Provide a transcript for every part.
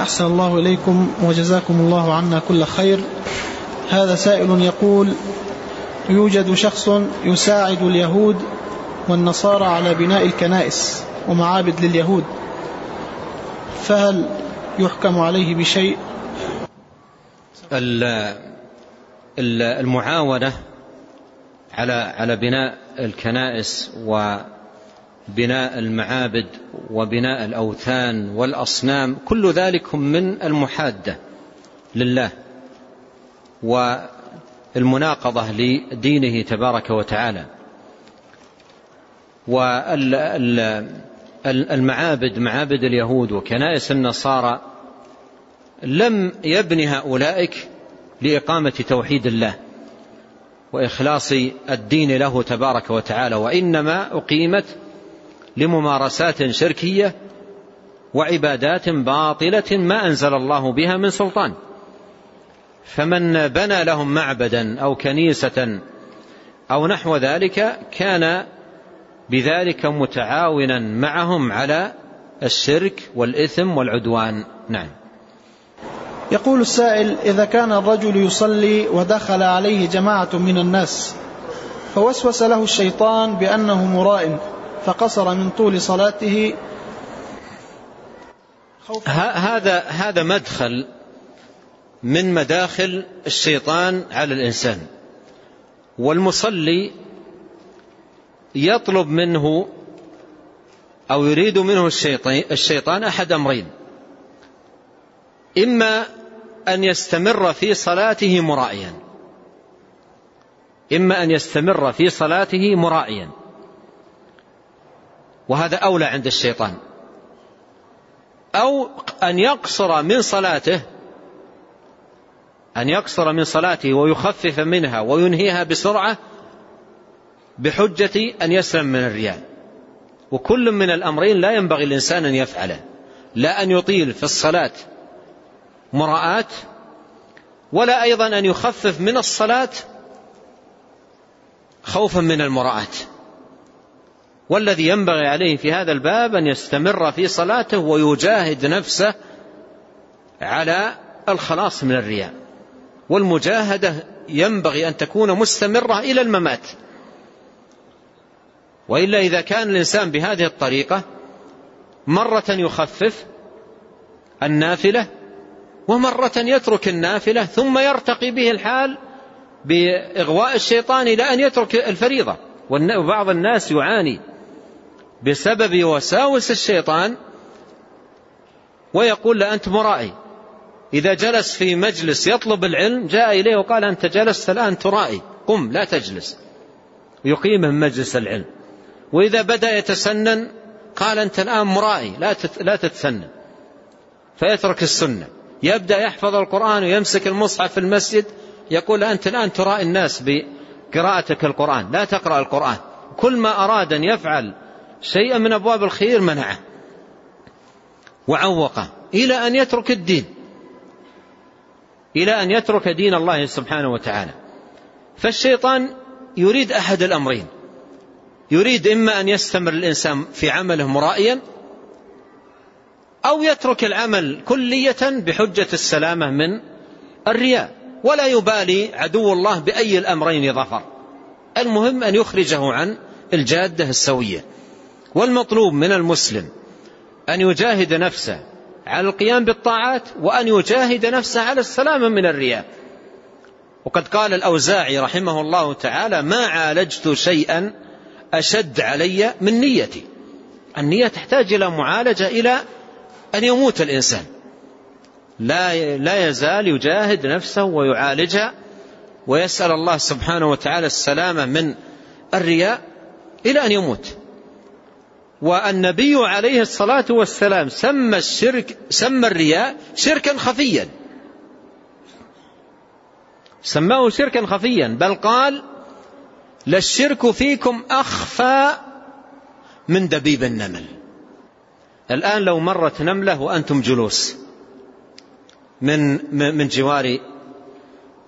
أحسن الله إليكم وجزاكم الله عنا كل خير. هذا سائل يقول يوجد شخص يساعد اليهود والنصارى على بناء الكنائس ومعابد لليهود فهل يحكم عليه بشيء؟ المعاونة على على بناء الكنائس وبناء المعابد وبناء الأوثان والأصنام كل ذلك من المحادة لله والمناقضة لدينه تبارك وتعالى. والمعابد معابد اليهود وكنائس النصارى لم يبنها أولئك لإقامة توحيد الله وإخلاص الدين له تبارك وتعالى وإنما أقيمت لممارسات شركية وعبادات باطلة ما أنزل الله بها من سلطان. فمن بنى لهم معبدا أو كنيسة أو نحو ذلك كان بذلك متعاونا معهم على الشرك والإثم والعدوان. نعم. يقول السائل إذا كان الرجل يصلي ودخل عليه جماعة من الناس فوسوس له الشيطان بأنه مراء. فقصر من طول صلاته. هذا هذا مدخل من مداخل الشيطان على الإنسان. والمصلي يطلب منه أو يريد منه الشيطان أحد أمرين. إما أن يستمر في صلاته مرائيا. إما أن يستمر في صلاته مرائيا. وهذا أولى عند الشيطان. أو أن يقصر من صلاته أن يقصر من صلاته ويخفف منها وينهيها بسرعة بحجة أن يسلم من الرياء. وكل من الأمرين لا ينبغي الإنسان أن يفعله. لا أن يطيل في الصلاة مراءات ولا أيضا أن يخفف من الصلاة خوفا من المراءات. والذي ينبغي عليه في هذا الباب أن يستمر في صلاته ويجاهد نفسه على الخلاص من الرياء. والمجاهدة ينبغي أن تكون مستمرة إلى الممات. وإلا إذا كان الإنسان بهذه الطريقة مرة يخفف النافلة ومرة يترك النافلة ثم يرتقي به الحال بإغواء الشيطان إلى أن يترك الفريضة. وبعض الناس يعاني بسبب وساوس الشيطان ويقول لا أنت مرائي. إذا جلس في مجلس يطلب العلم جاء إليه وقال أنت جلست الآن ترائي. قم لا تجلس. يقيمه من مجلس العلم. وإذا بدأ يتسنن قال أنت الآن مرائي لا تتسنن. فيترك السنة. يبدأ يحفظ القرآن ويمسك المصحف في المسجد يقول أنت الآن ترائي الناس بقراءتك القرآن لا تقرأ القرآن. كل ما أراد أن يفعل شيئا من أبواب الخير منعه. وعوقه إلى أن يترك الدين. إلى أن يترك دين الله سبحانه وتعالى. فالشيطان يريد أحد الأمرين. يريد إما أن يستمر الإنسان في عمله مرائيا أو يترك العمل كلية بحجة السلامة من الرياء. ولا يبالي عدو الله بأي الأمرين ظفر. المهم أن يخرجه عن الجادة السوية. والمطلوب من المسلم أن يجاهد نفسه على القيام بالطاعات وأن يجاهد نفسه على السلامة من الرياء. وقد قال الأوزاعي رحمه الله تعالى ما عالجت شيئا أشد علي من نيتي. النية تحتاج إلى معالجة إلى أن يموت الإنسان. لا لا يزال يجاهد نفسه ويعالجها ويسأل الله سبحانه وتعالى السلامة من الرياء إلى أن يموت. والنبي عليه الصلاة والسلام سمى الشرك سمى الرياء شركا خفيا سماه شركا خفيا بل قال للشرك فيكم أخفى من دبيب النمل الآن لو مرت نملة وأنتم جلوس من من جوار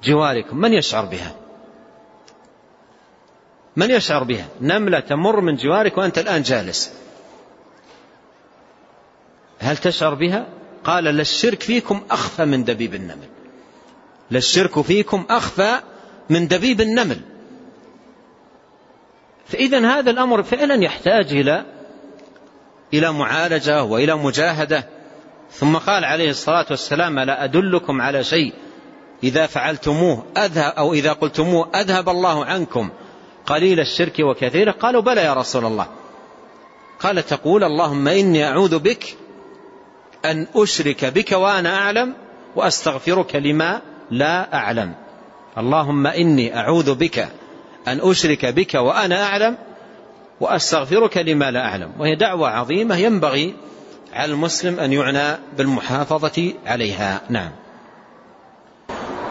جواركم من يشعر بها؟ من يشعر بها؟ نملة تمر من جوارك وأنت الآن جالس. هل تشعر بها؟ قال للشرك فيكم أخفى من دبيب النمل. للشرك فيكم أخفى من دبيب النمل. فإذا هذا الأمر فعلا يحتاج إلى إلى معالجة وإلى مجاهدة. ثم قال عليه الصلاة والسلام لا أدلكم على شيء. إذا فعلتموه أذهب أو إذا قلتموه أذهب الله عنكم. قليل الشرك وكثيره قالوا بلى يا رسول الله. قال تقول اللهم إني أعوذ بك أن أشرك بك وأنا أعلم وأستغفرك لما لا أعلم. اللهم إني أعوذ بك أن أشرك بك وأنا أعلم وأستغفرك لما لا أعلم. وهي دعوة عظيمة ينبغي على المسلم أن يعنى بالمحافظة عليها. نعم.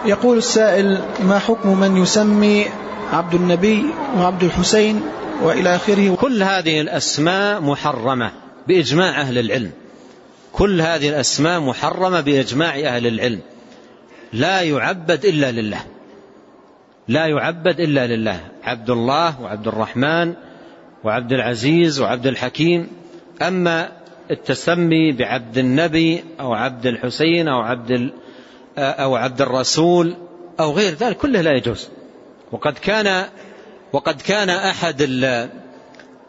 يقول السائل ما حكم من يسمي عبد النبي وعبد الحسين وإلى آخره. كل هذه الأسماء محرمة بإجماع أهل العلم. كل هذه الأسماء محرمة بإجماع أهل العلم. لا يعبد إلا لله. لا يعبد إلا لله. عبد الله وعبد الرحمن وعبد العزيز وعبد الحكيم. أما التسمي بعبد النبي أو عبد الحسين أو عبد أو عبد الرسول أو غير ذلك كله لا يجوز. وقد كان وقد كان أحد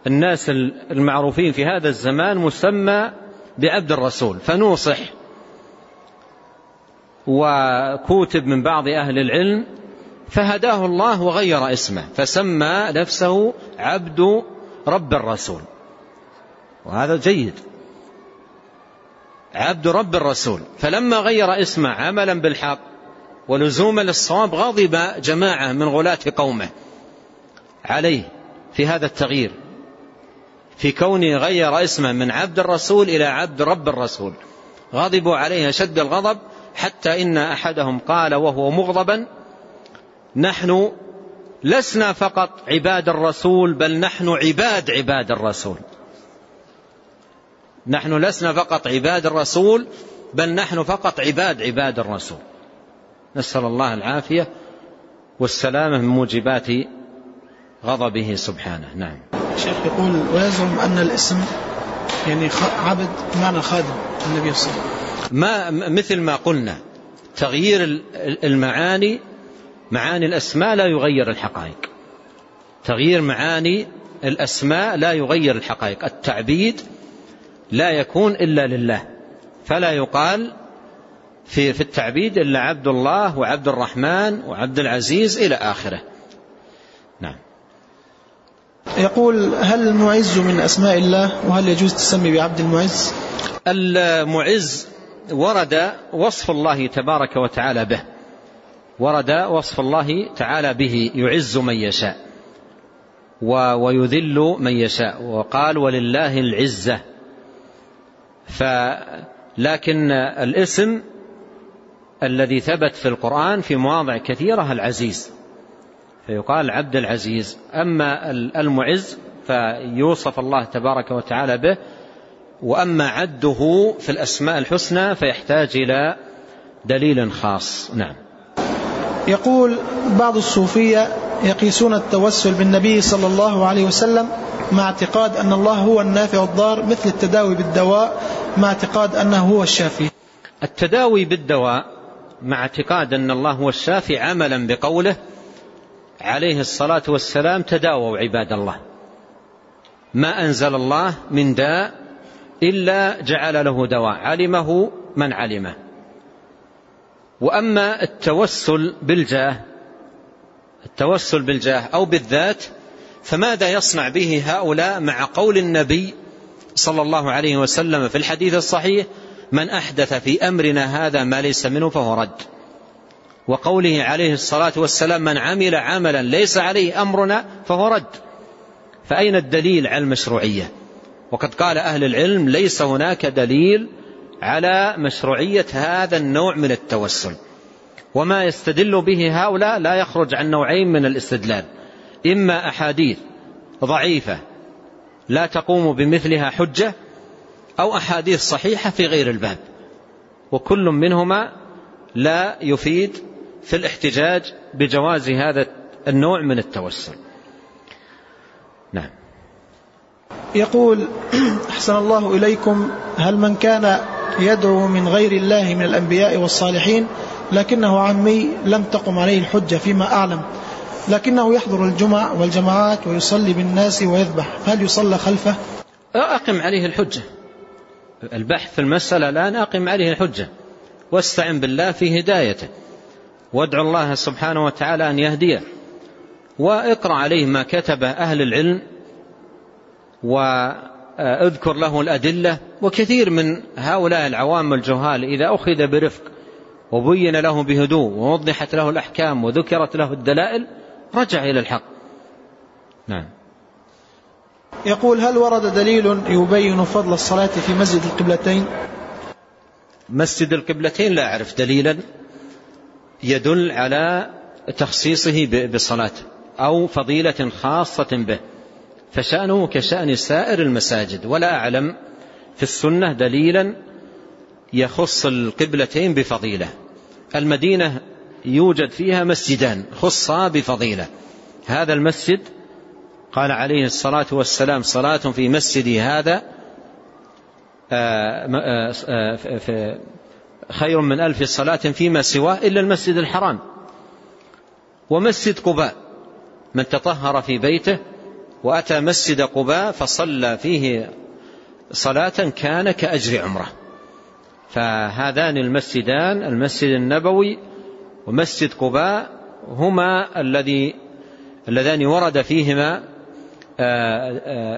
الناس المعروفين في هذا الزمان مسمى بعبد الرسول فنوصح وكوتب من بعض أهل العلم فهداه الله وغير اسمه فسمى نفسه عبد رب الرسول. وهذا جيد. عبد رب الرسول فلما غير اسمه عملا بالحق ولزوما للصواب غضب جماعة من غلاة قومه عليه في هذا التغيير في كونه غير اسمه من عبد الرسول إلى عبد رب الرسول. غضبوا عليه شد الغضب حتى إن أحدهم قال وهو مغضبا نحن لسنا فقط عباد الرسول بل نحن عباد عباد الرسول. نحن لسنا فقط عباد الرسول بل نحن فقط عباد عباد الرسول. نسأل الله العافية والسلامة من موجبات غضبه سبحانه. نعم. شيخ يقول ويزعم أن الاسم يعني عبد معنى خادم النبي صلى الله عليه وسلم. ما مثل ما قلنا تغيير المعاني معاني الأسماء لا يغير الحقائق. تغيير معاني الأسماء لا يغير الحقائق. التعبيد لا يكون إلا لله. فلا يقال في في التعبيد إلا عبد الله وعبد الرحمن وعبد العزيز إلى آخره. نعم. يقول هل المعز من أسماء الله؟ وهل يجوز تسمي بعبد المعز؟ المعز ورد وصف الله تبارك وتعالى به. ورد وصف الله تعالى به يعز من يشاء ويذل من يشاء. وقال ولله العزة. فلكن الاسم الذي ثبت في القرآن في مواضع كثيرة العزيز. فيقال عبد العزيز. أما المعز فيوصف الله تبارك وتعالى به. وأما عده في الأسماء الحسنى فيحتاج إلى دليل خاص. نعم. يقول بعض الصوفية يقيسون التوسل بالنبي صلى الله عليه وسلم مع اعتقاد أن الله هو النافع الضار مثل التداوي بالدواء مع اعتقاد أنه هو الشافي. التداوي بالدواء مع اعتقاد أن الله هو الشافي عملا بقوله عليه الصلاة والسلام تداووا عباد الله. ما أنزل الله من داء إلا جعل له دواء علمه من علمه. وأما التوسل بالجاه التوسل بالجاه أو بالذات فماذا يصنع به هؤلاء مع قول النبي صلى الله عليه وسلم في الحديث الصحيح؟ من أحدث في أمرنا هذا ما ليس منه فهو رد. وقوله عليه الصلاة والسلام من عمل عملا ليس عليه أمرنا فهو رد. فأين الدليل على المشروعية؟ وقد قال أهل العلم ليس هناك دليل على مشروعية هذا النوع من التوسل. وما يستدل به هؤلاء لا يخرج عن نوعين من الاستدلال. إما أحاديث ضعيفة لا تقوم بمثلها حجة أو أحاديث صحيحة في غير الباب. وكل منهما لا يفيد في الاحتجاج بجواز هذا النوع من التوسل. نعم. يقول أحسن الله إليكم هل من كان يدعو من غير الله من الأنبياء والصالحين؟ لكنه عمي لم تقم عليه الحجة فيما أعلم. لكنه يحضر الجمع والجماعات ويصلي بالناس ويذبح. فهل يصلى خلفه؟ أقم عليه الحجة. البحث في المسألة الآن أقم عليه الحجة. واستعن بالله في هدايته. وادعو الله سبحانه وتعالى أن يهديه. وإقرأ عليه ما كتبه أهل العلم. وأذكر له الأدلة. وكثير من هؤلاء العوام الجهال إذا أخذ برفق وبين له بهدوء ووضحت له الأحكام وذكرت له الدلائل رجع إلى الحق. نعم. يقول هل ورد دليل يبين فضل الصلاة في مسجد القبلتين؟ مسجد القبلتين لا أعرف دليلا يدل على تخصيصه بصلاة أو فضيلة خاصة به فشأنه كشأن سائر المساجد. ولا أعلم في السنة دليلا يخص القبلتين بفضيلة. المدينة يوجد فيها مسجدان خصا بفضيلة. هذا المسجد قال عليه الصلاة والسلام صلاة في مسجدي هذا آه، آه، آه، خير من ألف صلاة فيما سواه إلا المسجد الحرام ومسجد قباء. من تطهر في بيته وأتى مسجد قباء فصلى فيه صلاة كان كأجر عمرة. فهذان المسجدان المسجد النبوي ومسجد قباء هما الذي اللذان ورد فيهما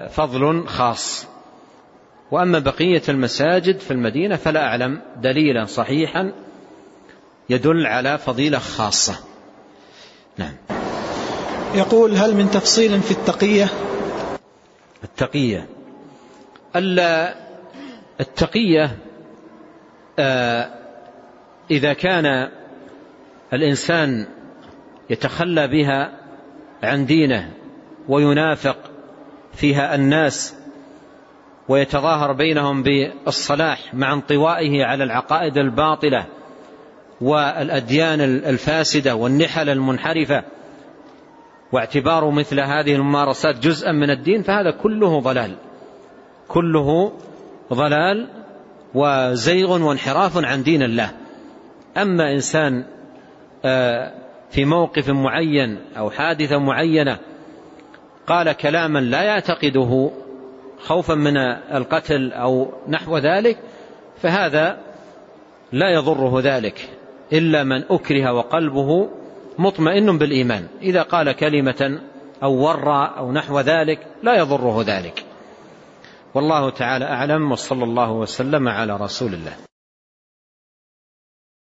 فضل خاص. وأما بقية المساجد في المدينة فلا أعلم دليلا صحيحا يدل على فضيلة خاصة. نعم. يقول هل من تفصيل في التقية؟ التقية. التقية آه، إذا كان الإنسان يتخلى بها عن دينه وينافق فيها الناس ويتظاهر بينهم بالصلاح مع انطوائه على العقائد الباطلة والأديان الفاسدة والنحل المنحرفة. واعتبار مثل هذه الممارسات جزءا من الدين فهذا كله ضلال. كله ضلال وزيغ وانحراف عن دين الله. أما إنسان آه، في موقف معين أو حادثة معينة قال كلاما لا يعتقده خوفا من القتل أو نحو ذلك فهذا لا يضره ذلك إلا من أكره وقلبه مطمئن بالإيمان. إذا قال كلمة أو ورى أو نحو ذلك لا يضره ذلك. والله تعالى أعلم وصلى الله وسلم على رسول الله.